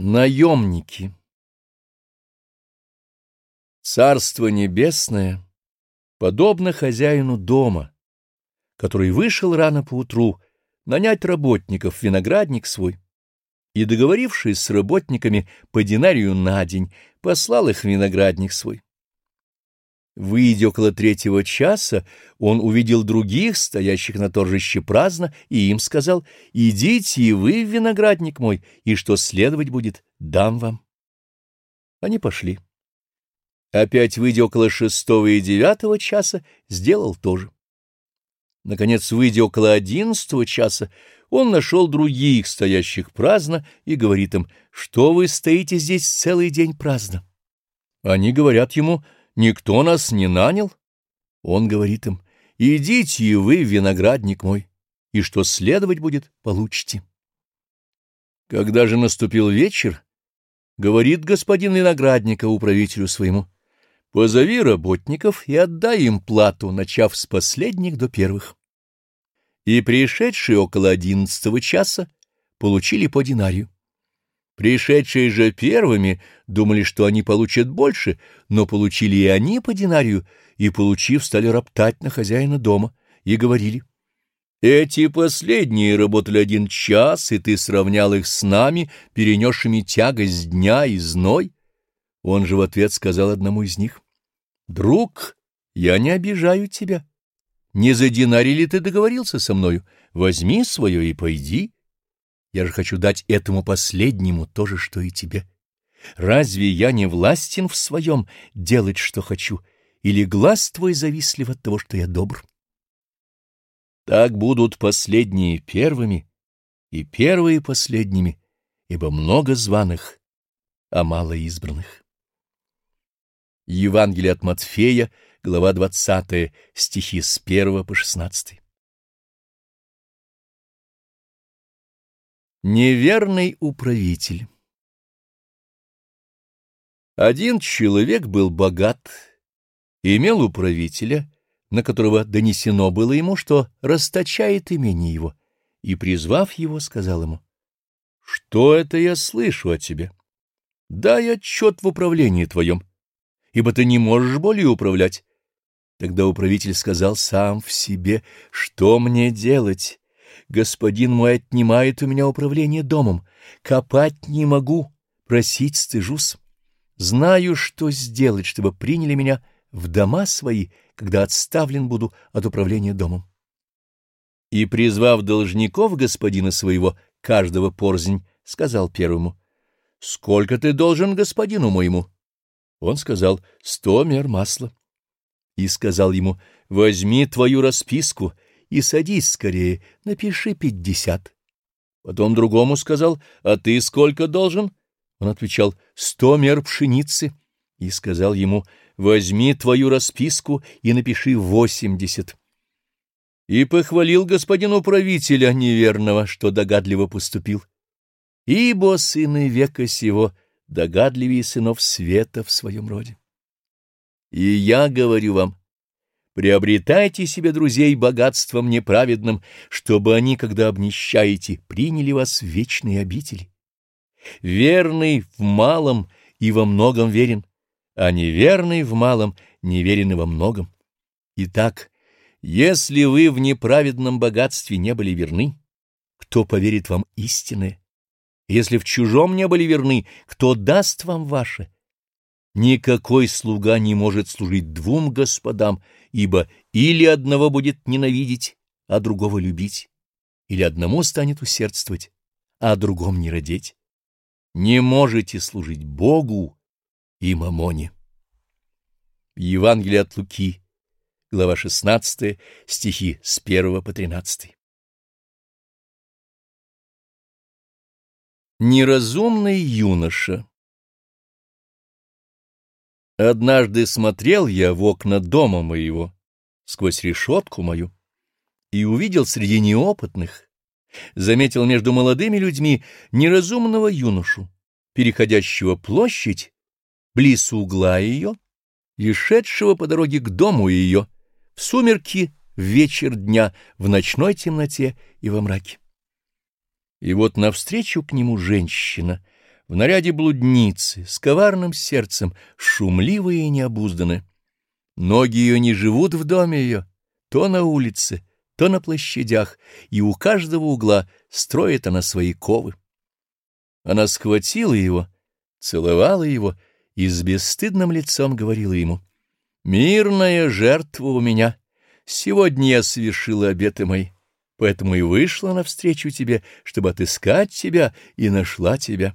Наемники Царство небесное подобно хозяину дома, который вышел рано поутру нанять работников в виноградник свой, и, договорившись с работниками по динарию на день, послал их в виноградник свой. Выйдя около третьего часа, он увидел других, стоящих на торжище праздно, и им сказал, «Идите и вы виноградник мой, и что следовать будет, дам вам». Они пошли. Опять, выйдя около шестого и девятого часа, сделал то же. Наконец, выйдя около одиннадцатого часа, он нашел других, стоящих праздно, и говорит им, «Что вы стоите здесь целый день праздно?» Они говорят ему, — Никто нас не нанял. Он говорит им, идите и вы, виноградник мой, и что следовать будет, получите. Когда же наступил вечер, говорит господин виноградника управителю своему, позови работников и отдай им плату, начав с последних до первых. И пришедшие около одиннадцатого часа получили по динарию. Пришедшие же первыми думали, что они получат больше, но получили и они по динарию, и, получив, стали роптать на хозяина дома, и говорили, «Эти последние работали один час, и ты сравнял их с нами, перенесшими тягость дня и зной». Он же в ответ сказал одному из них, «Друг, я не обижаю тебя. Не за динарий ли ты договорился со мною? Возьми свое и пойди». Я же хочу дать этому последнему то же, что и тебе. Разве я не властен в своем делать, что хочу, или глаз твой завистлив от того, что я добр? Так будут последние первыми, и первые последними, ибо много званых, а мало избранных. Евангелие от Матфея, глава 20, стихи с 1 по 16. Неверный управитель Один человек был богат, имел управителя, на которого донесено было ему, что расточает имение его, и, призвав его, сказал ему, «Что это я слышу о тебе? Дай отчет в управлении твоем, ибо ты не можешь более управлять». Тогда управитель сказал сам в себе, «Что мне делать?» Господин мой отнимает у меня управление домом. Копать не могу, просить стыжусь. Знаю, что сделать, чтобы приняли меня в дома свои, когда отставлен буду от управления домом. И, призвав должников господина своего, каждого порзнь, сказал первому, «Сколько ты должен господину моему?» Он сказал, «Сто мер масла». И сказал ему, «Возьми твою расписку» и садись скорее, напиши пятьдесят. Потом другому сказал, а ты сколько должен? Он отвечал, сто мер пшеницы. И сказал ему, возьми твою расписку и напиши восемьдесят. И похвалил господину правителя неверного, что догадливо поступил. Ибо сыны века сего догадливее сынов света в своем роде. И я говорю вам, Приобретайте себе друзей богатством неправедным, чтобы они, когда обнищаете, приняли вас в вечные обители. Верный в малом и во многом верен, а неверный в малом неверен и во многом. Итак, если вы в неправедном богатстве не были верны, кто поверит вам истинное? Если в чужом не были верны, кто даст вам ваше? Никакой слуга не может служить двум господам — ибо или одного будет ненавидеть, а другого любить, или одному станет усердствовать, а другом не родить. Не можете служить Богу и Мамоне. Евангелие от Луки, глава 16, стихи с 1 по 13. Неразумный юноша Однажды смотрел я в окна дома моего, сквозь решетку мою, и увидел среди неопытных, заметил между молодыми людьми неразумного юношу, переходящего площадь, близ угла ее, и шедшего по дороге к дому ее, в сумерки, в вечер дня, в ночной темноте и во мраке. И вот навстречу к нему женщина — в наряде блудницы, с коварным сердцем, шумливая и необузданная. Ноги ее не живут в доме ее, то на улице, то на площадях, и у каждого угла строит она свои ковы. Она схватила его, целовала его и с бесстыдным лицом говорила ему, «Мирная жертва у меня, сегодня я совершила обеты мои, поэтому и вышла навстречу тебе, чтобы отыскать тебя и нашла тебя.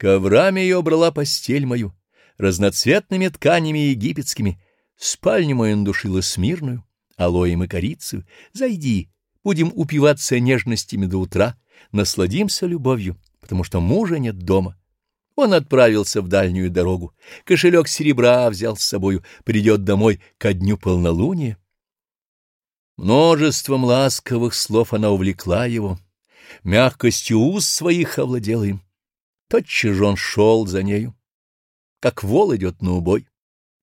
Коврами ее брала постель мою, разноцветными тканями египетскими, спальню мою надушила смирную, алоем и корицей. Зайди, будем упиваться нежностями до утра, насладимся любовью, потому что мужа нет дома. Он отправился в дальнюю дорогу, кошелек серебра взял с собою, придет домой ко дню полнолуния. Множеством ласковых слов она увлекла его, мягкостью уст своих овладела им. Тотчас же он шел за нею, как вол идет на убой,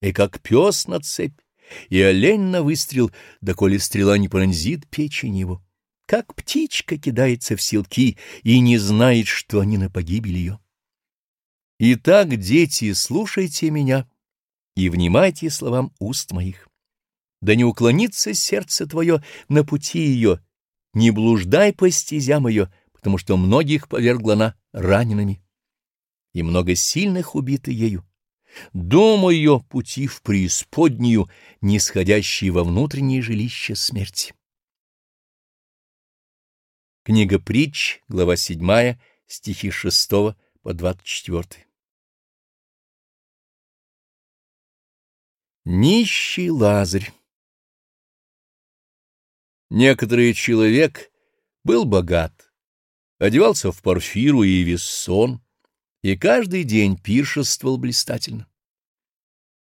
и как пес на цепь, и олень на выстрел, доколе стрела не пронзит печень его, как птичка кидается в селки и не знает, что они на погибель ее. Итак, дети, слушайте меня и внимайте словам уст моих. Да не уклонится сердце твое на пути ее, не блуждай по стезям ее, потому что многих повергла она ранеными и много сильных убиты ею. Дом ее пути в преисподнюю, нисходящие во внутреннее жилище смерти. Книга притч, глава 7, стихи 6 по 24. Нищий Лазарь Некоторый человек был богат, одевался в парфиру и вессон, и каждый день пиршествовал блистательно.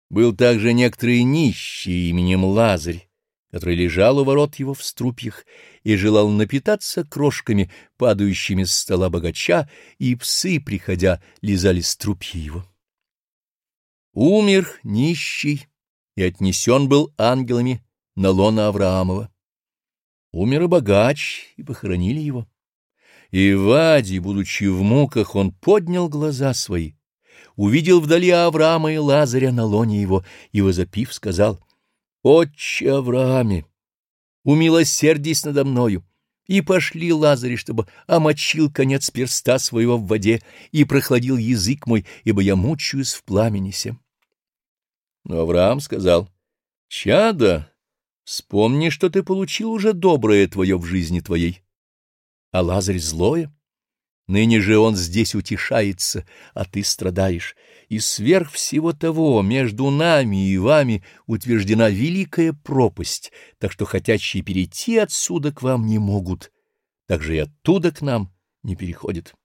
Был также некоторый нищий именем Лазарь, который лежал у ворот его в струпьях и желал напитаться крошками, падающими с стола богача, и псы, приходя, лизали струпья его. Умер нищий и отнесен был ангелами на лона Авраамова. Умер и богач, и похоронили его. И Вади, будучи в муках, он поднял глаза свои, увидел вдали Авраама и Лазаря на лоне его, и, возопив, сказал, «Отче Аврааме, умилосердись надо мною». И пошли Лазарь, чтобы омочил конец перста своего в воде и прохладил язык мой, ибо я мучаюсь в пламени сем. Но Авраам сказал, «Чада, вспомни, что ты получил уже доброе твое в жизни твоей а Лазарь злое. Ныне же он здесь утешается, а ты страдаешь, и сверх всего того между нами и вами утверждена великая пропасть, так что хотящие перейти отсюда к вам не могут, так же и оттуда к нам не переходят.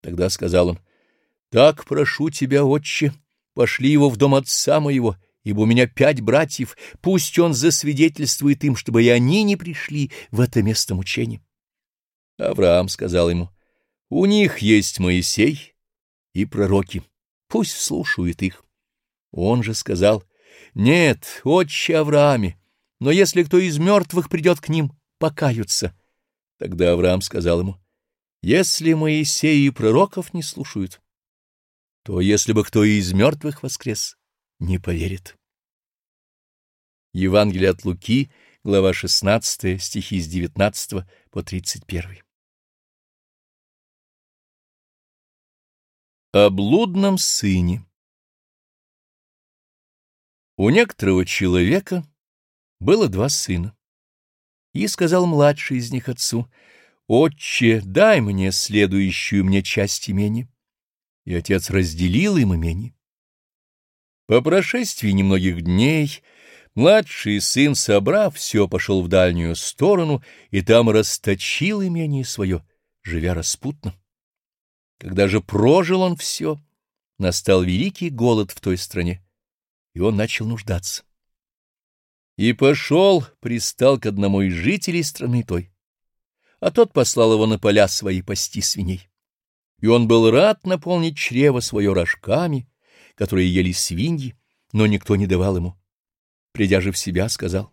Тогда сказал он, — Так прошу тебя, отче, пошли его в дом отца моего, ибо у меня пять братьев, пусть он засвидетельствует им, чтобы и они не пришли в это место мучения. Авраам сказал ему, «У них есть Моисей и пророки, пусть слушают их». Он же сказал, «Нет, отче Аврааме, но если кто из мертвых придет к ним, покаются». Тогда Авраам сказал ему, «Если Моисей и пророков не слушают, то если бы кто из мертвых воскрес, не поверит». Евангелие от Луки, глава 16, стихи с 19 по 31. О блудном сыне У некоторого человека было два сына, и сказал младший из них отцу, «Отче, дай мне следующую мне часть имени». И отец разделил им имение. По прошествии немногих дней младший сын, собрав все, пошел в дальнюю сторону и там расточил имение свое, живя распутно. Когда же прожил он все, настал великий голод в той стране, и он начал нуждаться. И пошел, пристал к одному из жителей страны той, а тот послал его на поля свои пасти свиней. И он был рад наполнить чрево свое рожками, которые ели свиньи, но никто не давал ему. Придя же в себя, сказал,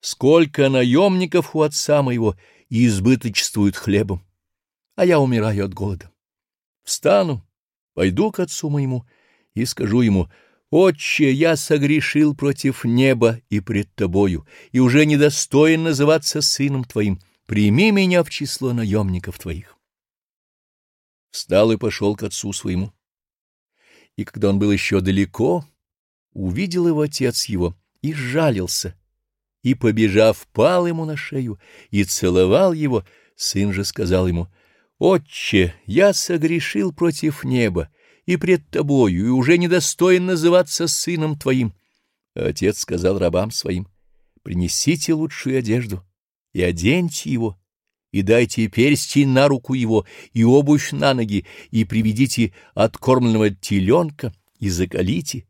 «Сколько наемников у отца моего и избыточествуют хлебом! А я умираю от голода. Встану, пойду к отцу моему и скажу ему, «Отче, я согрешил против неба и пред тобою, и уже недостоин называться сыном твоим. Прими меня в число наемников твоих». Встал и пошел к отцу своему. И когда он был еще далеко, увидел его отец его и сжалился, и, побежав, пал ему на шею и целовал его, сын же сказал ему, «Отче, я согрешил против неба и пред тобою, и уже недостоин называться сыном твоим». отец сказал рабам своим, «Принесите лучшую одежду и оденьте его, и дайте перстень на руку его и обувь на ноги, и приведите откормленного теленка, и закалите,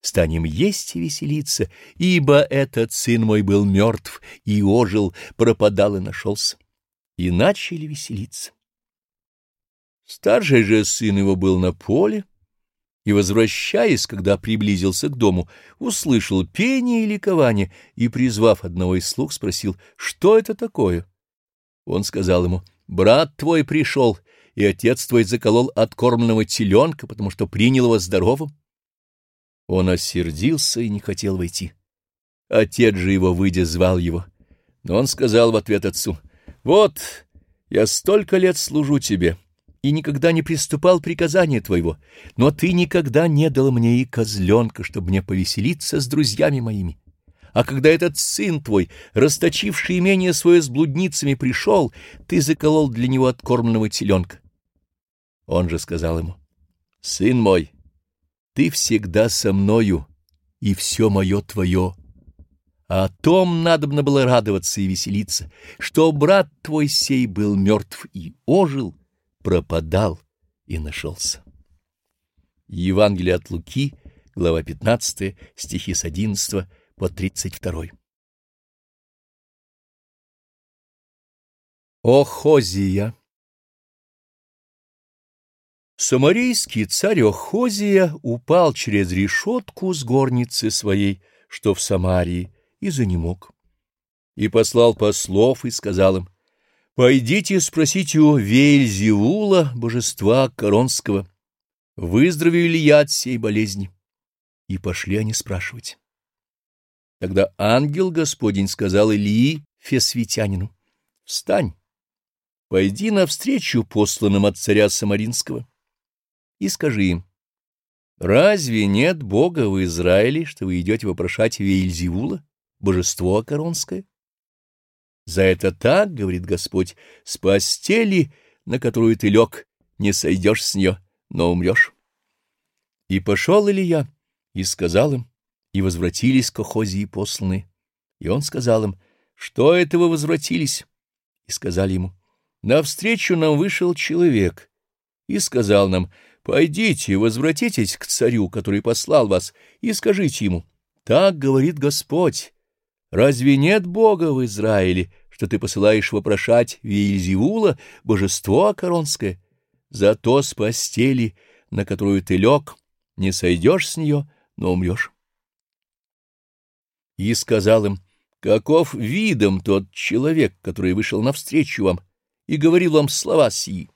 станем есть и веселиться, ибо этот сын мой был мертв и ожил, пропадал и нашелся. И начали веселиться. Старший же сын его был на поле, и, возвращаясь, когда приблизился к дому, услышал пение и ликование, и, призвав одного из слуг, спросил, что это такое? Он сказал ему, брат твой пришел, и отец твой заколол откормленного теленка, потому что принял его здоровым. Он осердился и не хотел войти. Отец же его, выйдя, звал его. Но он сказал в ответ отцу, «Вот, я столько лет служу тебе» и никогда не приступал приказания твоего, но ты никогда не дал мне и козленка, чтобы мне повеселиться с друзьями моими. А когда этот сын твой, расточивший имение свое с блудницами, пришел, ты заколол для него откормленного теленка. Он же сказал ему, «Сын мой, ты всегда со мною, и все мое твое. А о том надобно было радоваться и веселиться, что брат твой сей был мертв и ожил, пропадал и нашелся. Евангелие от Луки, глава 15, стихи с 11 по 32. Охозия Самарийский царь Охозия упал через решетку с горницы своей, что в Самарии, и занемог. И послал послов и сказал им, «Пойдите спросите у Вельзевула, божества Коронского, выздоровею ли я от сей болезни?» И пошли они спрашивать. Тогда ангел Господень сказал Илии Фесвитянину, «Встань, пойди навстречу посланным от царя Самаринского» и скажи им, «Разве нет Бога в Израиле, что вы идете вопрошать Веильзевула, божество Акаронское?» «За это так, — говорит Господь, — с постели, на которую ты лег, не сойдешь с нее, но умрешь». И пошел Илья, и сказал им, и возвратились к Охозии посланные. И он сказал им, «Что это вы возвратились?» И сказали ему, «Навстречу нам вышел человек» и сказал нам, Пойдите, возвратитесь к царю, который послал вас, и скажите ему, так говорит Господь, разве нет Бога в Израиле, что ты посылаешь вопрошать Виезевула, божество Акаронское? Зато с постели, на которую ты лег, не сойдешь с нее, но умрешь. И сказал им, каков видом тот человек, который вышел навстречу вам и говорил вам слова сии?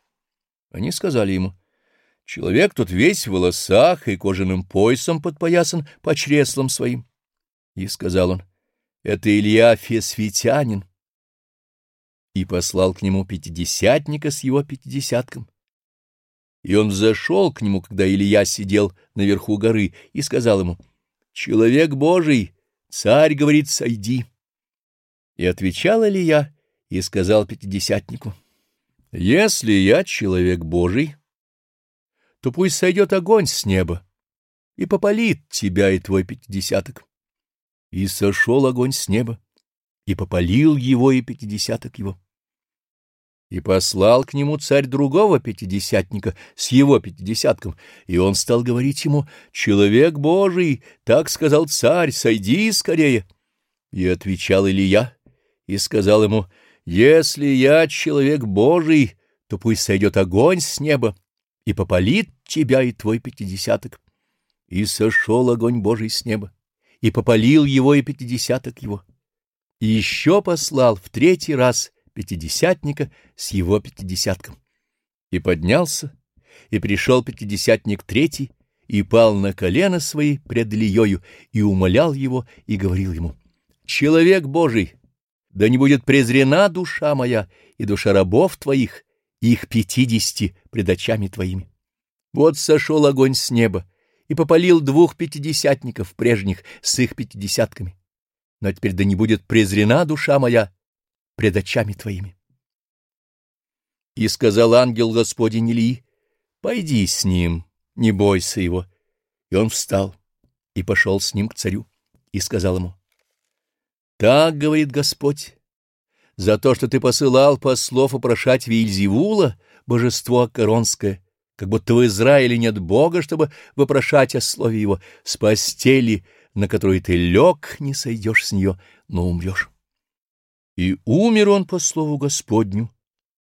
Они сказали ему, Человек тут весь в волосах и кожаным поясом подпоясан по чреслам своим. И сказал он, это Илья Фесвитянин. И послал к нему пятидесятника с его пятидесятком. И он зашел к нему, когда Илья сидел наверху горы, и сказал ему, «Человек Божий, царь говорит, сойди». И отвечал Илья и сказал пятидесятнику, «Если я человек Божий, то пусть сойдет огонь с неба и попалит тебя и твой пятидесяток. И сошел огонь с неба, и попалил его и пятидесяток его. И послал к нему царь другого пятидесятника с его пятидесятком, и он стал говорить ему, «Человек Божий, так сказал царь, сойди скорее». И отвечал Илья, и сказал ему, «Если я человек Божий, то пусть сойдет огонь с неба и попалит тебя и твой пятидесяток. И сошел огонь Божий с неба, и попалил его и пятидесяток его. И еще послал в третий раз пятидесятника с его пятидесятком. И поднялся, И пришел пятидесятник третий, и пал на колено свои пред Ильею, и умолял его, и говорил ему, «Человек Божий, да не будет презрена душа моя и душа рабов твоих, их пятидесяти пред очами твоими. Вот сошел огонь с неба и попалил двух пятидесятников прежних с их пятидесятками. Но теперь да не будет презрена душа моя пред очами твоими. И сказал ангел Господень Илии, «Пойди с ним, не бойся его». И он встал и пошел с ним к царю и сказал ему, «Так, — говорит Господь, — за то, что ты посылал послов опрошать Вильзевула, божество Коронское, как будто в Израиле нет Бога, чтобы вопрошать о слове его, с постели, на которой ты лег, не сойдешь с нее, но умрешь. И умер он по слову Господню,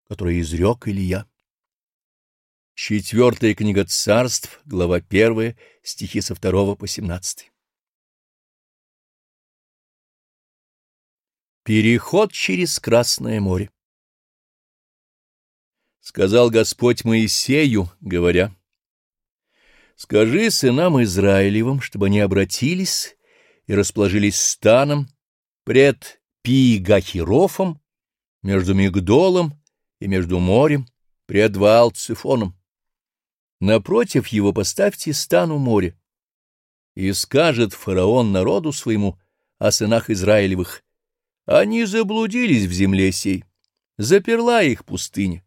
которое изрек Илья. Четвертая книга царств, глава первая, стихи со второго по семнадцатый. Переход через Красное море Сказал Господь Моисею, говоря, «Скажи сынам Израилевым, чтобы они обратились и расположились станом пред Пиигахирофом, между Мигдолом и между морем, пред Ваал-Цифоном. Напротив его поставьте стан у моря. И скажет фараон народу своему о сынах Израилевых, они заблудились в земле сей, заперла их пустыня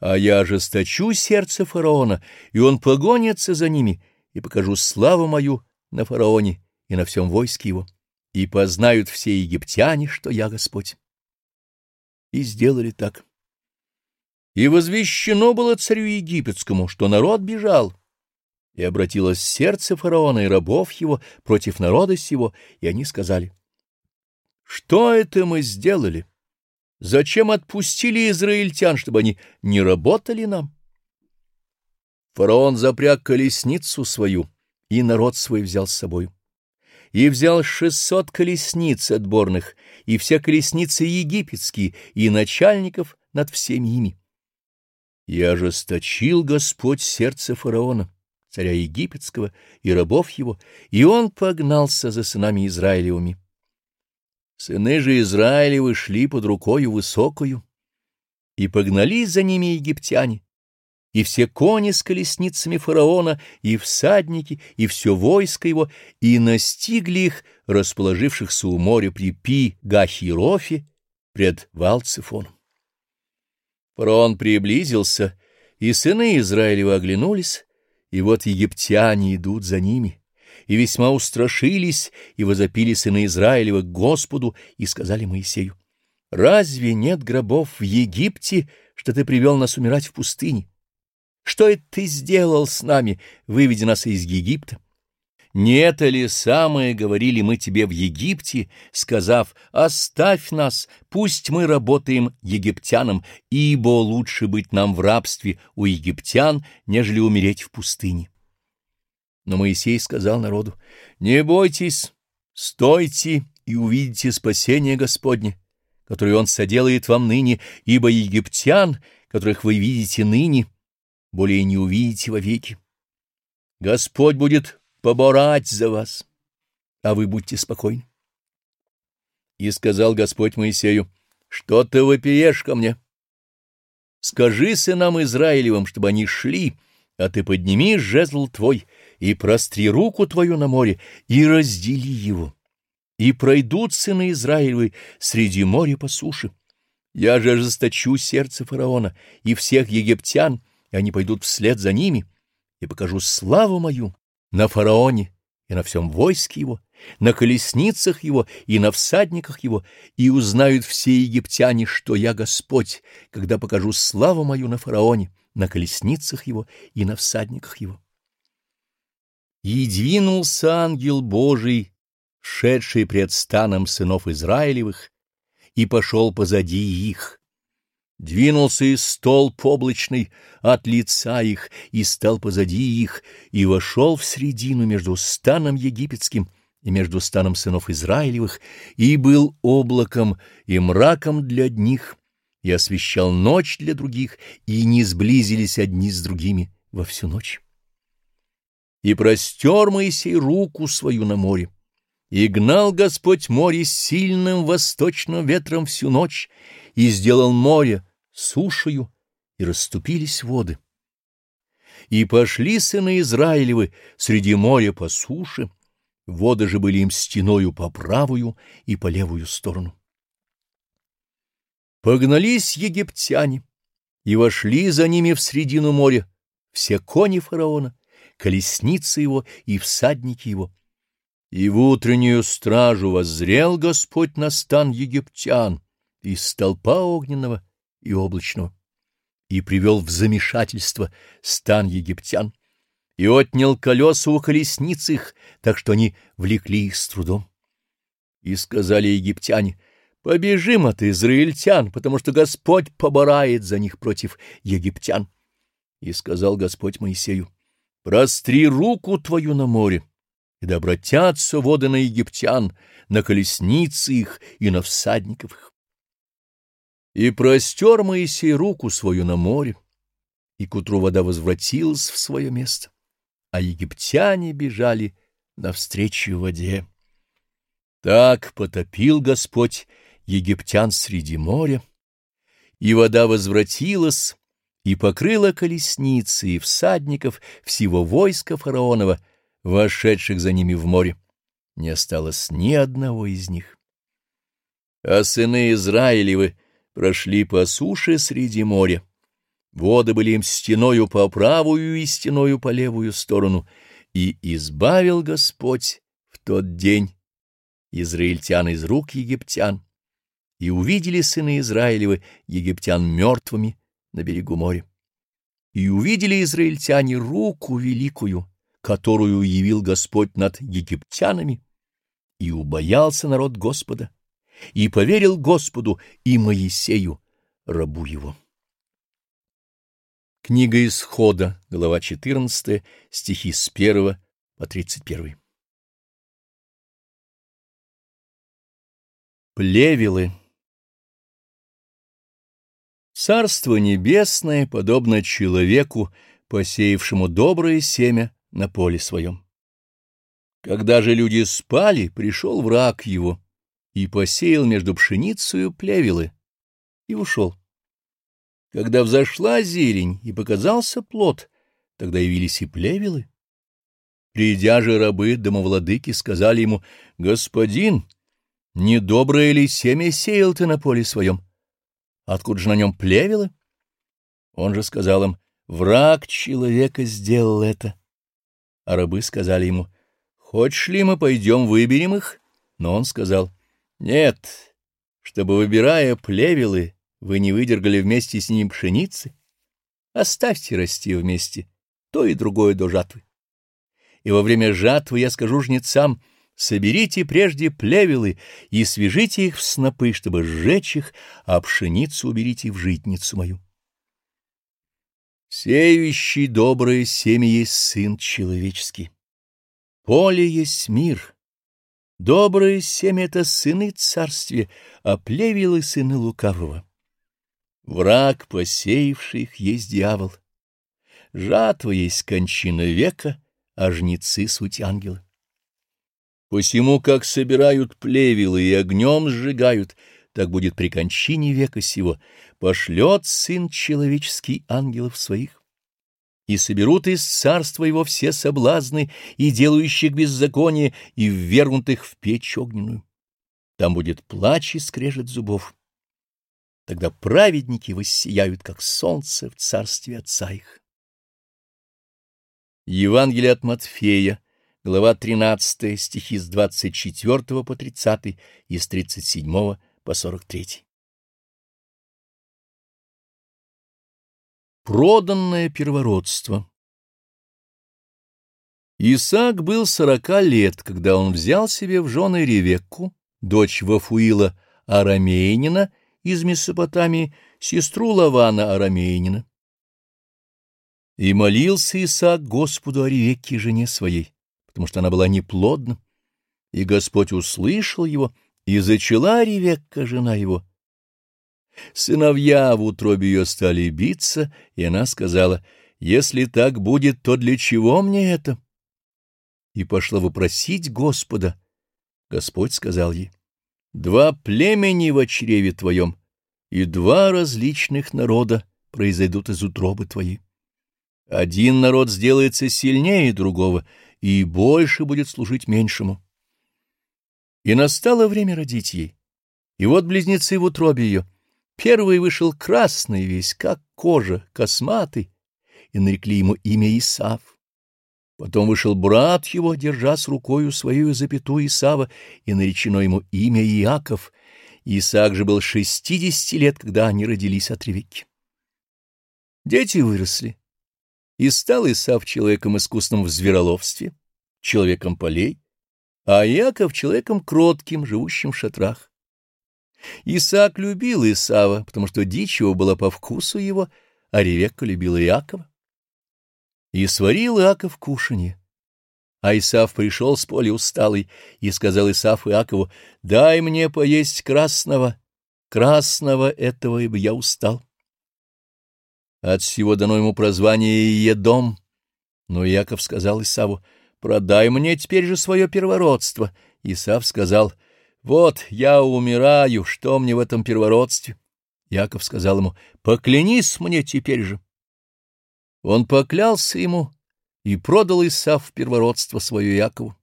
а я ожесточу сердце фараона, и он погонится за ними, и покажу славу мою на фараоне и на всем войске его, и познают все египтяне, что я Господь. И сделали так. И возвещено было царю египетскому, что народ бежал, и обратилось сердце фараона и рабов его против народа сего, и они сказали, «Что это мы сделали?» Зачем отпустили израильтян, чтобы они не работали нам? Фараон запряг колесницу свою, и народ свой взял с собой. И взял шестьсот колесниц отборных, и все колесницы египетские, и начальников над всеми ими. И ожесточил Господь сердце фараона, царя египетского, и рабов его, и он погнался за сынами Израилевыми. Сыны же Израилевы шли под рукою высокую, и погнались за ними египтяне, и все кони с колесницами фараона, и всадники, и все войско его, и настигли их, расположившихся у моря при Пи-Гахирофе, пред Валцифоном. Фараон приблизился, и сыны Израилева оглянулись, и вот египтяне идут за ними и весьма устрашились, и возопили сыны Израилева к Господу, и сказали Моисею, «Разве нет гробов в Египте, что ты привел нас умирать в пустыне? Что это ты сделал с нами, выведя нас из Египта?» Не это ли самое говорили мы тебе в Египте, сказав, «Оставь нас, пусть мы работаем египтянам, ибо лучше быть нам в рабстве у египтян, нежели умереть в пустыне». Но Моисей сказал народу, «Не бойтесь, стойте и увидите спасение Господне, которое Он соделает вам ныне, ибо египтян, которых вы видите ныне, более не увидите вовеки. Господь будет поборать за вас, а вы будьте спокойны». И сказал Господь Моисею, «Что ты вопиешь ко мне? Скажи сынам Израилевым, чтобы они шли, а ты подними жезл твой» и простри руку твою на море, и раздели его. И пройдут сыны Израилевы среди моря по суше. Я же ожесточу сердце фараона и всех египтян, и они пойдут вслед за ними, и покажу славу мою на фараоне и на всем войске его, на колесницах его и на всадниках его, и узнают все египтяне, что я Господь, когда покажу славу мою на фараоне, на колесницах его и на всадниках его. И двинулся ангел Божий, шедший пред станом сынов Израилевых, и пошел позади их. Двинулся и столб облачный от лица их, и стал позади их, и вошел в средину между станом египетским и между станом сынов Израилевых, и был облаком и мраком для одних, и освещал ночь для других, и не сблизились одни с другими во всю ночь. И простер Моисей руку свою на море, и гнал Господь море сильным восточным ветром всю ночь, и сделал море сушею, и расступились воды. И пошли сыны Израилевы среди моря по суше, воды же были им стеною по правую и по левую сторону. Погнались египтяне и вошли за ними в средину моря все кони фараона, колесницы его и всадники его. И в утреннюю стражу воззрел Господь на стан египтян из столпа огненного и облачного, и привел в замешательство стан египтян, и отнял колеса у колесниц их, так что они влекли их с трудом. И сказали египтяне — Побежим от израильтян, потому что Господь поборает за них против египтян. И сказал Господь Моисею, простри руку твою на море, и да обратятся воды на египтян, на колесницы их и на всадников их. И простер Моисей руку свою на море, и к утру вода возвратилась в свое место, а египтяне бежали навстречу воде. Так потопил Господь египтян среди моря, и вода возвратилась и покрыла колесницы и всадников всего войска фараонова, вошедших за ними в море. Не осталось ни одного из них. А сыны Израилевы прошли по суше среди моря. Воды были им стеною по правую и стеною по левую сторону, и избавил Господь в тот день израильтян из рук египтян и увидели сыны Израилевы египтян мертвыми на берегу моря. И увидели израильтяне руку великую, которую явил Господь над египтянами, и убоялся народ Господа, и поверил Господу и Моисею, рабу его. Книга Исхода, глава 14, стихи с 1 по 31. Плевелы Царство небесное подобно человеку, посеявшему доброе семя на поле своем. Когда же люди спали, пришел враг его и посеял между пшеницею плевелы и ушел. Когда взошла зелень и показался плод, тогда явились и плевелы. Придя же рабы домовладыки сказали ему, «Господин, недоброе ли семя сеял ты на поле своем?» Откуда же на нем плевелы? Он же сказал им, враг человека сделал это. А рабы сказали ему, хочешь ли мы пойдем выберем их? Но он сказал, нет, чтобы, выбирая плевелы, вы не выдергали вместе с ним пшеницы. Оставьте расти вместе, то и другое до жатвы. И во время жатвы я скажу жнецам, Соберите прежде плевелы и свяжите их в снопы, чтобы сжечь их, а пшеницу уберите в житницу мою. Сеющий доброе семя есть сын человеческий. Поле есть мир. Доброе семя — это сыны царствия, а плевелы — сыны лукавого. Враг, посеявший их, есть дьявол. Жатва есть кончина века, а жнецы — суть ангелы. Посему, как собирают плевелы и огнем сжигают, так будет при кончине века сего, пошлет Сын Человеческий ангелов своих. И соберут из царства его все соблазны и делающих беззаконие, и ввергнутых в печь огненную. Там будет плач и скрежет зубов. Тогда праведники воссияют, как солнце в царстве Отца их. Евангелие от Матфея, глава 13, стихи с 24 по 30 и с 37 по 43. Проданное первородство Исаак был сорока лет, когда он взял себе в жены Ревекку, дочь Вафуила Арамеянина из Месопотамии, сестру Лавана Арамеянина. И молился Исаак Господу о Ревекке, жене своей потому что она была неплодна, и Господь услышал его, и зачала Ревекка, жена его. Сыновья в утробе ее стали биться, и она сказала, «Если так будет, то для чего мне это?» И пошла вопросить Господа. Господь сказал ей, «Два племени в чреве твоем, и два различных народа произойдут из утробы твоей. Один народ сделается сильнее другого, и больше будет служить меньшему». И настало время родить ей. И вот близнецы в утробе ее — Первый вышел красный весь, как кожа, косматый, и нарекли ему имя Исав. Потом вышел брат его, держа с рукою свою запяту Исава, и наречено ему имя Иаков. Исаак же был шестидесяти лет, когда они родились от Ревекки. Дети выросли, и стал Исав человеком искусным в звероловстве, человеком полей, а Иаков — человеком кротким, живущим в шатрах. Исаак любил Исава, потому что дичь его была по вкусу его, а Ревекка любила Иакова. И сварил Иаков кушанье. А Исав пришел с поля усталый и сказал Исаф Иакову, «Дай мне поесть красного, красного этого, ибо я устал». От всего дано ему прозвание «Едом». Но Иаков сказал Исаву, «Продай мне теперь же свое первородство». Исав сказал, — вот я умираю, что мне в этом первородстве? Яков сказал ему, поклянись мне теперь же. Он поклялся ему и продал Исав первородство свое Якову.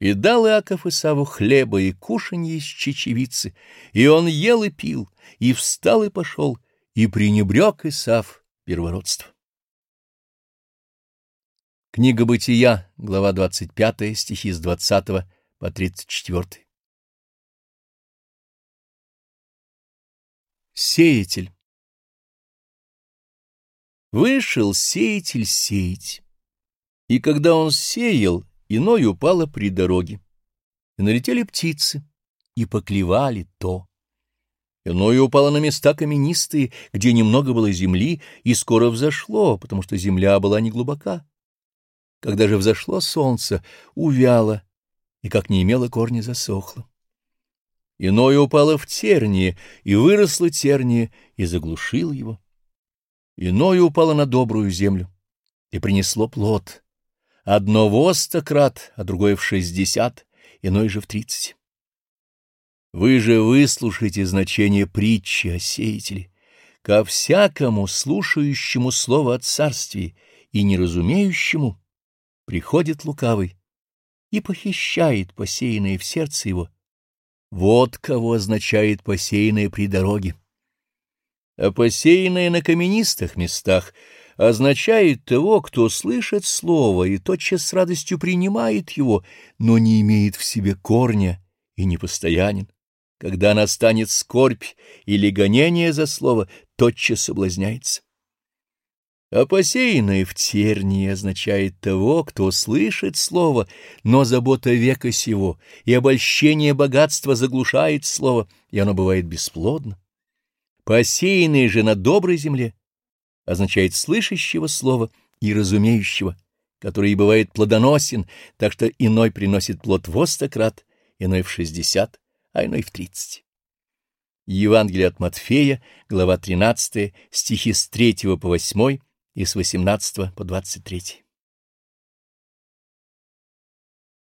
И дал Иаков Исаву хлеба и кушанье из чечевицы, и он ел и пил, и встал и пошел, и пренебрег Исав первородство. Книга Бытия, глава 25, стихи с 20 по 34. Сеятель Вышел сеятель сеять, и когда он сеял, иной упало при дороге, и налетели птицы, и поклевали то. Иное упало на места каменистые, где немного было земли, и скоро взошло, потому что земля была неглубока. Когда же взошло солнце, увяло, и, как не имело корня, засохло. Иное упало в терние, и выросло терние, и заглушило его. Иное упало на добрую землю, и принесло плод. Одно в остократ, а другое в шестьдесят, иное же в тридцать. Вы же выслушайте значение притчи о сеятеле. Ко всякому слушающему слово о царстве и неразумеющему приходит лукавый и похищает посеянное в сердце его вот кого означает посеянное при дороге. А посеянное на каменистых местах означает того, кто слышит слово и тотчас с радостью принимает его, но не имеет в себе корня и непостоянен. Когда настанет скорбь или гонение за слово, тотчас соблазняется. А посеянное в тернии означает того, кто слышит слово, но забота века сего и обольщение богатства заглушает слово, и оно бывает бесплодно. Посеянное же на доброй земле означает слышащего слова и разумеющего, который и бывает плодоносен, так что иной приносит плод в остократ, иной в шестьдесят, а иной в тридцать. Евангелие от Матфея, глава 13, стихи с 3 по 8, и с 18 по 23.